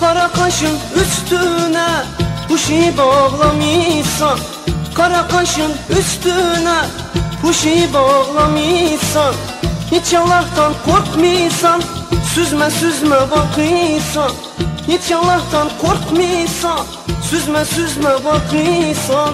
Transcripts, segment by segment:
Kara kaşın üstüne kuşu bağlamışsan Kara kaşın üstüne. Kuşu bağlamışsan Hiç Allah'tan korkmuşsan Süzme süzme bakıysan Hiç Allah'tan korkmuşsan Süzme süzme bakıysan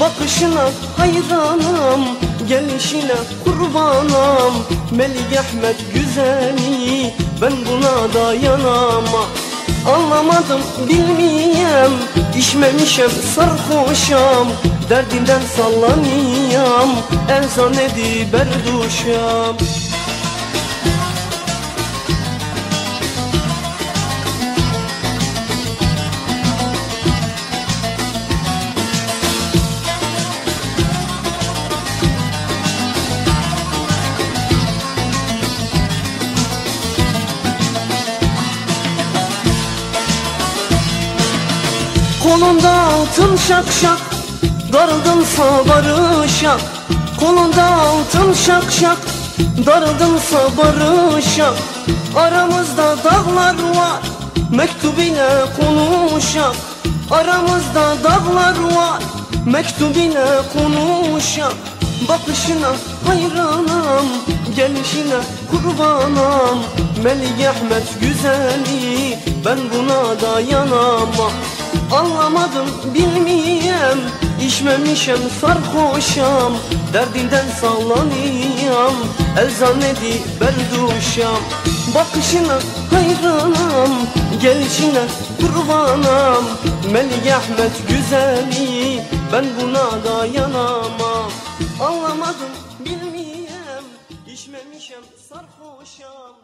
Bakışına hayranım Gelişine kurbanım. Melik Ahmet güzeli Ben buna dayanamam Anlamadım bilmeyem İçmemişem sarhoşam Derdimden sallanıyam. Elzan edi berduşam Kolunda altın şak şak Darıldımsa barışa. Kolunda altın şak şak Darıldımsa barışa. Aramızda dağlar var Mektup ile konuşa Aramızda dağlar var Mektup ile konuşa Bakışına hayranım Gelişine kurbanım. Melik Ahmet güzeli Ben buna dayanamam Anlamadım bilmeyem İçmemişem sarhoşam. Derdinden sallanıyam. Elzan edi berduşam Bakışına hayranım. Gelişine kurbanım. Melik Ahmet güzeli Ben buna dayanamam Anlamadım bilmeyem İçmemişem sarhoşam